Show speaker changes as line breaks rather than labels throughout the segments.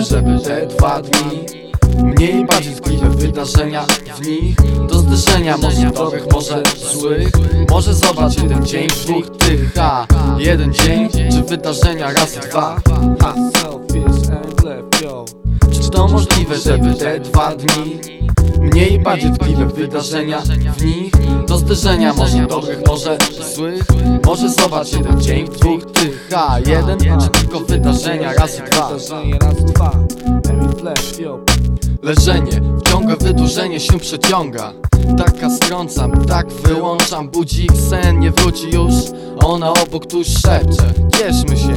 żeby te dwa dni Mniej bardziej tkliwe wydarzenia w nich. Do zderzenia może dobrych, może złych. Może zobacz jeden dzień, dwóch tych Ha, jeden dzień, czy wydarzenia raz i dwa.
Ha,
Czy to możliwe, żeby te dwa dni Mniej bardziej tkliwe wydarzenia w nich? Do zderzenia może dobrych, może złych. Może zobacz jeden dzień, dwóch tych Ha, jeden, czy tylko wydarzenia raz i dwa.
Wydarzenie raz, dwa. Yo.
Leżenie, wciąga wydłużenie się przeciąga. Taka strącam, tak wyłączam Budzik sen, nie wróci już. Ona obok tuż szepcze Cieszmy się.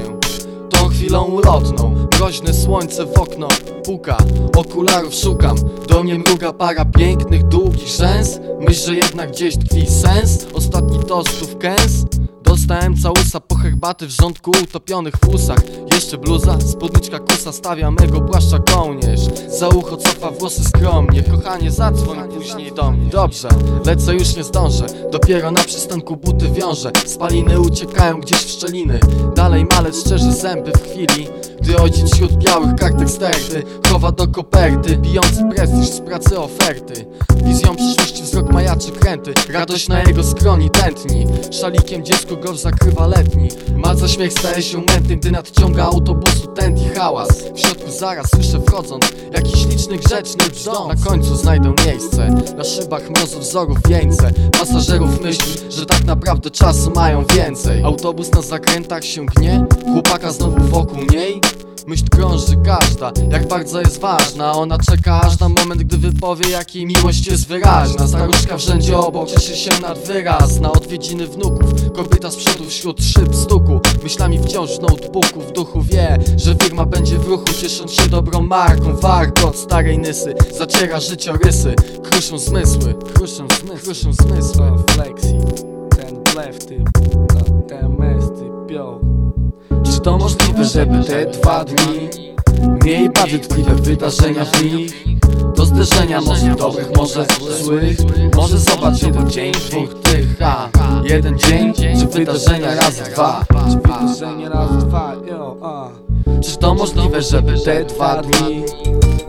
Tą chwilą ulotną Groźne słońce w okno puka. Okularów szukam Do mnie mruga para pięknych, długich rzęs. Myśl, że jednak gdzieś tkwi sens. Ostatni tostów kęs Dostałem całusa po herbaty w rządku utopionych w usach Jeszcze bluza, spódniczka kusa Stawia mego płaszcza kołnierz. Za ucho cofa włosy skromnie Kochanie zadzwoń później do mnie. Dobrze, lecę już nie zdążę. Dopiero na przystanku buty wiążę. Spaliny uciekają gdzieś w szczeliny. Dalej malec szczerzy zęby w chwili Gdy ojciec wśród białych kartek sterty Chowa do koperty Bijący prestiż z pracy oferty. Wizją przyszłości wzrok majaczy kręty Radość na jego skroni tętni. Szalikiem dziecku go zakrywa letni. Malca śmiech staje się mętny Gdy nadciąga autobusu tętni hałas. W środku zaraz słyszę wchodząc Jakiś liczny grzeczny brzdąc Na końcu znajdę miejsce. Na szybach mrozu wzorów wieńce. Pasażerów myśli, że tak naprawdę czasu mają więcej. Autobus na zakrętach się gnie. Chłopaka znowu wokół niej Myśl krąży każda, jak bardzo jest ważna. Ona czeka aż na moment, gdy wypowie, jak jej miłość jest wyraźna. Staruszka w rzędzie obok cieszy się nad wyraz. Na odwiedziny wnuków, kobieta z przodu wśród szyb stuku. Myślami wciąż w notebooku, w duchu wie Że firma będzie w ruchu, ciesząc się dobrą marką. Warkot starej nysy, zaciera życiorysy. Kruszą zmysły, kruszą zmysły, kruszą zmysły.
Flexi Ten left, typ Ten mess, typ, yo
Czy to możliwe, żeby te dwa dni Mniej bardziej tkliwe wydarzenia w nich Do zderzenia może dobrych, może złych. Może zobacz jeden dzień, dwóch tych ha. Jeden dzień, czy wydarzenia raz dwa?
Czy wydarzenie raz, dwa,
Czy to możliwe, żeby te dwa dni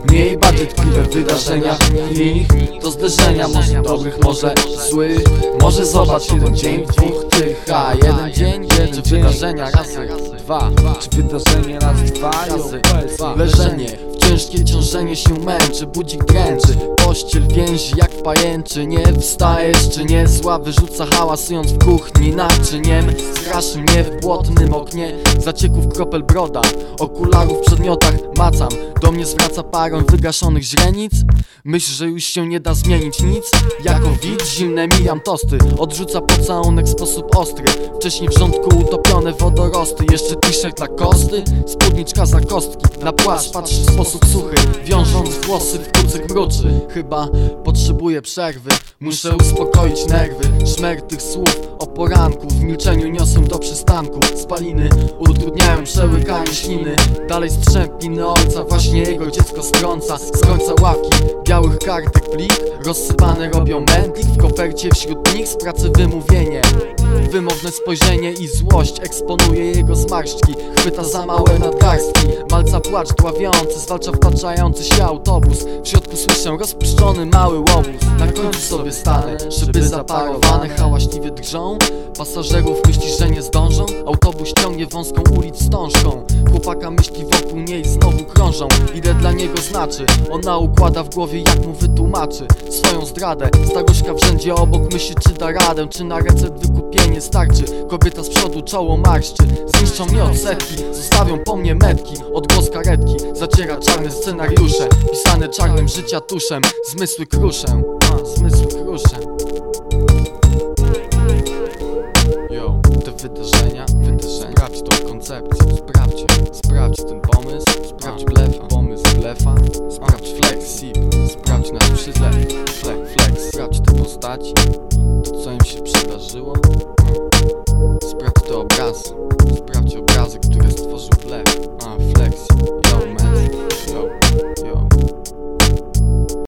Mniej bardziej tkliwe wydarzenia w nich? Do zderzenia może dobrych, może złych. Może zobacz jeden dzień, dwóch tych ha. Jeden dzień, czy wydarzenia razy dwa.
Czy wydarzenie Flexi
dwa. Leżenie, ciężkie ciążenie się męczy Budzik dręczy, pościel więzi jak pajęczy Nie wstajesz czy nie zła Wyrzuca hałasując w kuchni naczyniem Straszy mnie w błotnym oknie Zacieków kropel broda Okularów w przedmiotach macam Do mnie zwraca parą wygaszonych źrenic Myśl, że już się nie da zmienić nic Jako widz zimne mijam tosty Odrzuca pocałunek w sposób ostry Wcześniej w rządku utopione wodorosty Jeszcze t-shirt dla kosty Spódniczka za kostki Na płaszcz patrzy w sposób Wiążąc włosy w kucyk mruczy. Chyba potrzebuję przerwy Muszę uspokoić nerwy. Szmer tych słów o poranku W milczeniu niosę do przystanku. Spaliny utrudniają przełykanie śliny. Dalej strzępiny ojca Właśnie jego dziecko strąca Z końca ławki białych kartek plik Rozsypane robią mętlik. W kopercie wśród nich z pracy wymówienie Wymowne spojrzenie i złość Eksponuje jego zmarszczki. Chwyta za małe nadgarstki. Malca płacz dławiący Zwalcza wtaczający się autobus. W środku słyszę rozpuszczony mały łobuz. Na końcu sobie stanę Szyby zaparowane hałaśliwie drżą Pasażerów myśli, że nie zdążą. Autobus ciągnie wąską ulic wstążką Chłopaka myśli wokół niej znowu krążą. Ile dla niego znaczy? Ona układa w głowie jak mu wytłumaczy Swoją zdradę. Staruszka w rzędzie obok myśli czy da radę Czy na recept wykupienie starczy Kobieta z przodu czoło marszczy. Zniszczą mnie od setki Zostawią po mnie metki. Odgłos karetki Zaciera czarne scenariusze. Pisane czarnym życia tuszem. Zmysły kruszę zmysły kruszę